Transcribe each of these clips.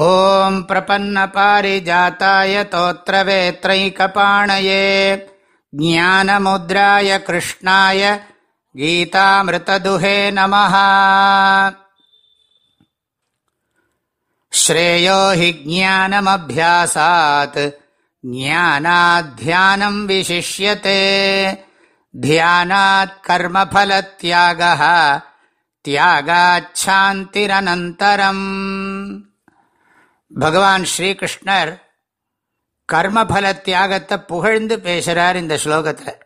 ॐ प्रपन्नपारिजाताय तोत्रवेत्रैकपाणये ज्ञानमुद्राय कृष्णाय गीतामृतदुहे नमः श्रेयो हि ज्ञानमभ्यासात् ज्ञानाध्यानम् विशिष्यते ध्यानात् कर्मफलत्यागः त्यागाच्छान्तिरनन्तरम् பகவான் ஸ்ரீகிருஷ்ணர் கர்மபல தியாகத்தை புகழ்ந்து பேசுகிறார் இந்த ஸ்லோகத்தில்.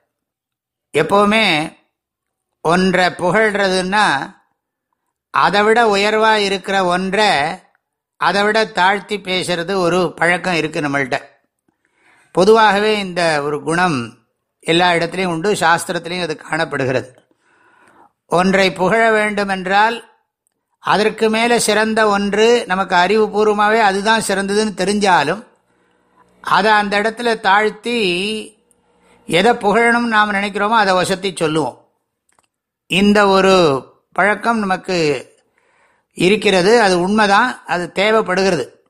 எப்போவுமே ஒன்றை புகழ்றதுன்னா அதை விட உயர்வாக இருக்கிற ஒன்றை அதை விட தாழ்த்தி பேசுறது ஒரு பழக்கம் இருக்குது நம்மள்கிட்ட பொதுவாகவே இந்த ஒரு குணம் எல்லா இடத்துலையும் உண்டு சாஸ்திரத்திலையும் அது காணப்படுகிறது. ஒன்றை புகழ வேண்டுமென்றால் அதற்கு மேலே சிறந்த ஒன்று நமக்கு அறிவுபூர்வமாகவே அதுதான் சிறந்ததுன்னு தெரிஞ்சாலும் அதை அந்த இடத்துல தாழ்த்தி எதை புகழணும்னு நாம் நினைக்கிறோமோ அதை வசத்தி சொல்லுவோம். இந்த ஒரு பழக்கம் நமக்கு இருக்கிறது அது உண்மைதான் அது தேவைப்படுகிறது.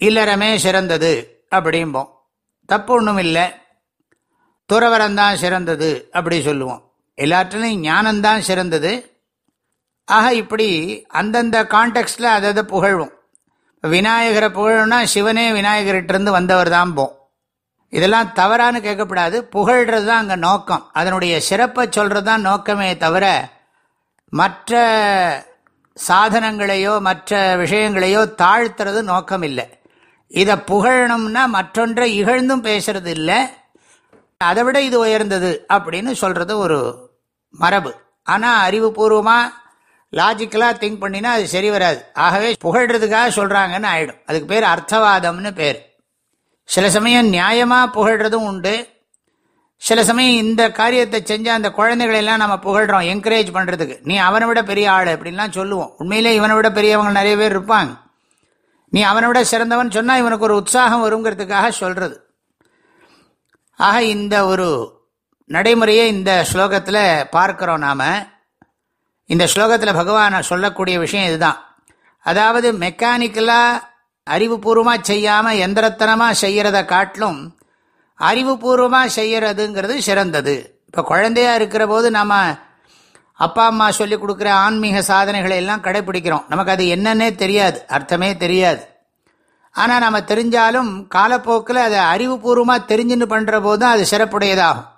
இல்லறமே சிறந்தது அப்படிம்போம். தப்பு ஒன்றும் இல்லை. துறவரம்தான் சிறந்தது அப்படி சொல்லுவோம். எல்லாற்றிலையும் ஞானம்தான் சிறந்தது. ஆக இப்படி அந்தந்த கான்டெக்ட்ல அதை அதை புகழ்வோம் விநாயகரை புகழணும்னா சிவனே விநாயகர்கிட்டருந்து வந்தவர் தான் போம் இதெல்லாம் தவறான்னு கேட்கப்படாது. புகழ்றது தான் அங்கே நோக்கம். அதனுடைய சிறப்பை சொல்கிறது தான் நோக்கமே தவிர மற்ற சாதனங்களையோ மற்ற விஷயங்களையோ தாழ்த்துறது நோக்கம் இல்லை இதை புகழணும்னா மற்றொன்றை இகழ்ந்தும் பேசுறது இல்லை. அதை விட இது உயர்ந்தது அப்படின்னு சொல்கிறது ஒரு மரபு. ஆனால் அறிவுபூர்வமாக லாஜிக்கலாக திங்க் பண்ணினா அது சரி வராது. ஆகவே புகழ்றதுக்காக சொல்கிறாங்கன்னு ஆயிடும். அதுக்கு பேர் அர்த்தவாதம்னு பேர். சில சமயம் நியாயமாக புகழ்றதும் உண்டு. சில சமயம் இந்த காரியத்தை செஞ்சால் அந்த குழந்தைகளெல்லாம் நம்ம புகழ்கிறோம் என்கரேஜ் பண்ணுறதுக்கு நீ அவனை விட பெரிய ஆள் அப்படின்லாம் சொல்லுவோம். உண்மையிலே இவனை விட பெரியவங்க நிறைய பேர் இருப்பாங்க. நீ அவனை விட சிறந்தவன் சொன்னால் இவனுக்கு ஒரு உற்சாகம் வருங்கிறதுக்காக சொல்கிறது ஆக இந்த ஒரு நடைமுறையை இந்த ஸ்லோகத்தில் பார்க்குறோம் நாம். இந்த ஸ்லோகத்தில் பகவான் சொல்லக்கூடிய விஷயம் இதுதான். அதாவது மெக்கானிக்கலாக அறிவுபூர்வமாக செய்யாமல் எந்திரத்தனமாக செய்கிறத காட்டிலும் அறிவுபூர்வமாக செய்கிறதுங்கிறது சிறந்தது. இப்போ குழந்தையாக இருக்கிற போது நம்ம அப்பா அம்மா சொல்லி கொடுக்குற ஆன்மீக சாதனைகளை எல்லாம் கடைப்பிடிக்கிறோம் நமக்கு அது என்னன்னே தெரியாது அர்த்தமே தெரியாது. ஆனால் நம்ம தெரிஞ்சாலும் காலப்போக்கில் அதை அறிவுபூர்வமாக தெரிஞ்சுன்னு பண்ணுற போது அது சிறப்புடையதாகும்.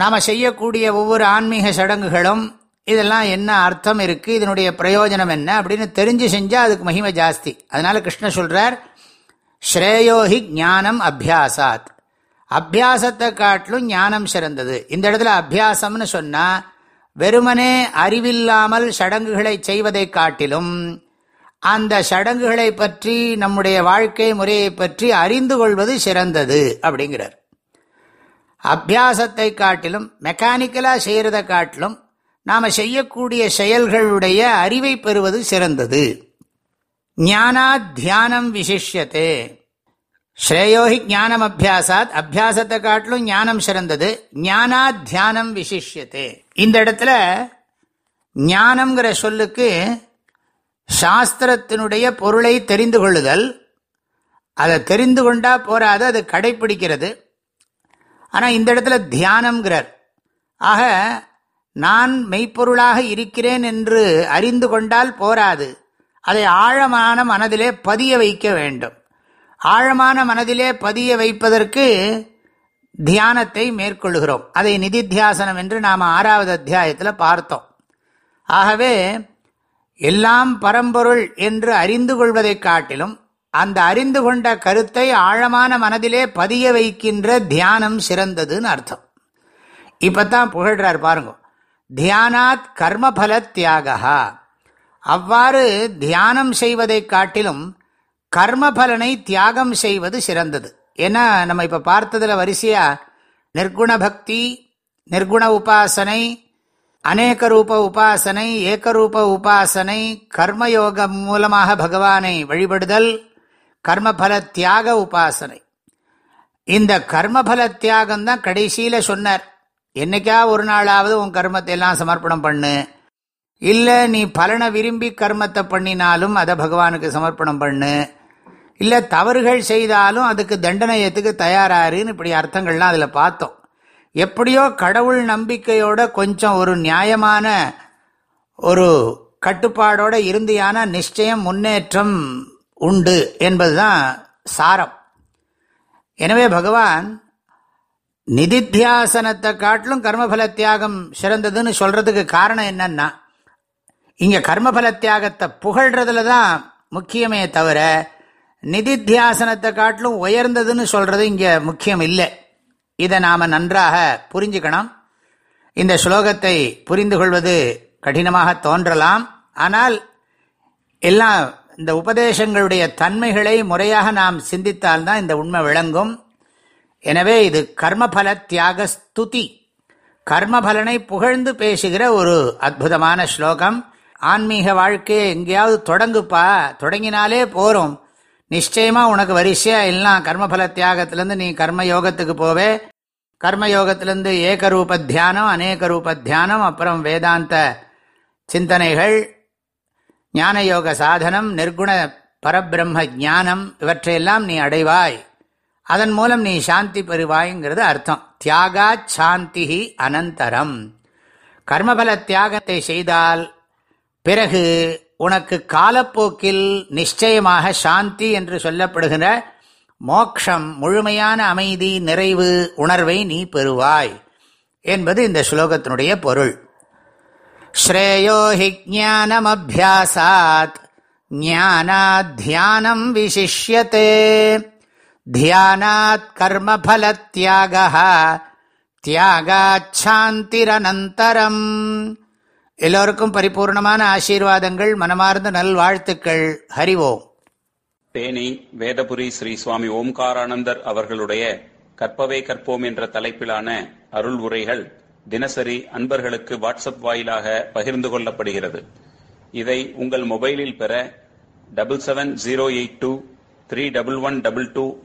நாம் செய்யக்கூடிய ஒவ்வொரு ஆன்மீக சடங்குகளும் இதெல்லாம் என்ன அர்த்தம் இருக்கு? இதனுடைய பிரயோஜனம் என்ன? அப்படின்னு தெரிஞ்சு செஞ்சா அதுக்கு மகிமை ஜாஸ்தி. அதனால கிருஷ்ண சொல்றார் ஸ்ரேயோஹி ஞானம் அபியாசாத். அபியாசத்தை காட்டிலும் ஞானம் சிறந்தது. இந்த இடத்துல அபியாசம்னு சொன்னா வெறுமனே அறிவில்லாமல் சடங்குகளை செய்வதை காட்டிலும் அந்த சடங்குகளை பற்றி நம்முடைய வாழ்க்கை முறையை பற்றி அறிந்து கொள்வது சிறந்தது அப்படிங்கிறார். அபியாசத்தை காட்டிலும் மெக்கானிக்கலாக செய்கிறத காட்டிலும் நாம் செய்யக்கூடிய செயல்களுடைய அறிவை பெறுவது சிறந்தது. ஞானா தியானம் விசிஷ்யத்தே ஸ்ரேயோஹி ஞானம் அபியாசாத். அபியாசத்தை காட்டிலும் ஞானம் சிறந்தது. ஞானா தியானம் விசிஷ்யத்தே இந்த இடத்துல ஞானம்ங்கிற சொல்லுக்கு சாஸ்திரத்தினுடைய பொருளை தெரிந்து கொள்ளுதல். அதை தெரிந்து கொண்டா போராது அது கடைப்பிடிக்கிறது. ஆனால் இந்த இடத்துல தியானம்ங்கிறார். ஆக நான் மெய்ப்பொருளாக இருக்கிறேன் என்று அறிந்து கொண்டால் போராது. அதை ஆழமான மனதிலே பதிய வைக்க வேண்டும். ஆழமான மனதிலே பதிய வைப்பதற்கு தியானத்தை மேற்கொள்கிறோம் அதை நிதித்தியாசனம் என்று நாம் ஆறாவது அத்தியாயத்தில் பார்த்தோம். ஆகவே எல்லாம் பரம்பொருள் என்று அறிந்து கொள்வதை காட்டிலும் அந்த அறிந்து கொண்ட கருத்தை ஆழமான மனதிலே பதிய வைக்கின்ற தியானம் சிறந்ததுன்னு அர்த்தம். இப்போ தான் புகழ்றார் பாருங்கள் தியானாத் கர்மபல தியாகா அவ்வாறு தியானம் செய்வதை காட்டிலும் கர்மபலனை தியாகம் செய்வது சிறந்தது. ஏன்னா நம்ம இப்போ பார்த்ததில் வரிசையாக நிர்குண பக்தி நிர்குண உபாசனை அநேக ரூப உபாசனை ஏகரூப உபாசனை கர்மயோகம் மூலமாக பகவானை வழிபடுதல் கர்மபல தியாக உபாசனை. இந்த கர்மபல தியாகம் தான் கடைசியில் சொன்னார். என்னைக்கா ஒரு நாளாவது உன் கர்மத்தை எல்லாம் சமர்ப்பணம் பண்ணு? இல்லை நீ பலனை விரும்பி கர்மத்தை பண்ணினாலும் அதை பகவானுக்கு சமர்ப்பணம் பண்ணு. இல்லை தவறுகள் செய்தாலும் அதுக்கு தண்டனையத்துக்கு தயாராருன்னு இப்படி அர்த்தங்கள்லாம் அதில் பார்த்தோம். எப்படியோ கடவுள் நம்பிக்கையோட கொஞ்சம் ஒரு நியாயமான ஒரு கட்டுப்பாடோட இருந்தியான நிச்சயம் முன்னேற்றம் உண்டு என்பதுதான் சாரம். எனவே பகவான் நிதித்தியாசனத்தை காட்டிலும் கர்மபல தியாகம் சிறந்ததுன்னு சொல்றதுக்கு காரணம் என்னன்னா இங்க கர்மபல தியாகத்தை புகழ்றதுல தான் முக்கியமே தவிர நிதித்தியாசனத்தை காட்டிலும் உயர்ந்ததுன்னு சொல்றது இங்க முக்கியம் இல்லை. இதை நாம நன்றாக புரிஞ்சுக்கணும். இந்த ஸ்லோகத்தை புரிந்து கொள்வது கடினமாக தோன்றலாம். ஆனால் எல்லாம் இந்த உபதேசங்களுடைய தன்மைகளை முறையாக நாம் சிந்தித்தால்தான் இந்த உண்மை விளங்கும். எனவே இது கர்மபல தியாக ஸ்துதி கர்மபலனை புகழ்ந்து பேசுகிற ஒரு அற்புதமான ஸ்லோகம். ஆன்மீக வாழ்க்கையை எங்கேயாவது தொடங்குப்பா தொடங்கினாலே போறோம். நிச்சயமா உனக்கு வரிசையா எல்லாம் கர்மபல தியாகத்திலேருந்து நீ கர்ம யோகத்துக்கு போவே. கர்மயோகத்திலிருந்து ஏகரூப தியானம் அநேக ரூப தியானம் அப்புறம் வேதாந்த சிந்தனைகள் ஞான யோக சாதனம் நிர்குண பரபிரம்ம ஞானம் இவற்றையெல்லாம் நீ அடைவாய். அதன் மூலம் நீ சாந்தி பெறுவாய்ங்கிறது அர்த்தம். தியாகா சாந்தி அனந்தரம். கர்மபல தியாகத்தை செய்தால் பிறகு உனக்கு காலப்போக்கில் நிச்சயமாக சாந்தி என்று சொல்லப்படுகிற மோக்ஷம் முழுமையான அமைதி நிறைவு உணர்வை நீ பெறுவாய் என்பது இந்த ஸ்லோகத்தினுடைய பொருள். ஸ்ரேயோ ஹி ஜானமபியாசாத் ஞானாத்தியானம் விசிஷ்யத்தே தியானாத் கர்மபலத்தியாக தியாகாச்சாந்திரனந்தரம் எல்லோருக்கும் பரிபூர்ணமான ஆசீர்வாதங்கள் மனமார்ந்த நல்வாழ்த்துக்கள். ஹரிவோம் தேனி வேதபுரி ஸ்ரீ சுவாமி ஓம்காரானந்தர் அவர்களுடைய கற்பவே கற்போம் என்ற தலைப்பிலான அருள் உரைகள் தினசரி அன்பர்களுக்கு வாட்ஸ்அப் வாயிலாக பகிர்ந்து கொள்ளப்படுகிறது. இதை உங்கள் மொபைலில் பெற double seven zero eight two three double one double two